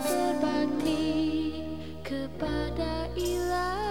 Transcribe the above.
berbakti kepada ilah.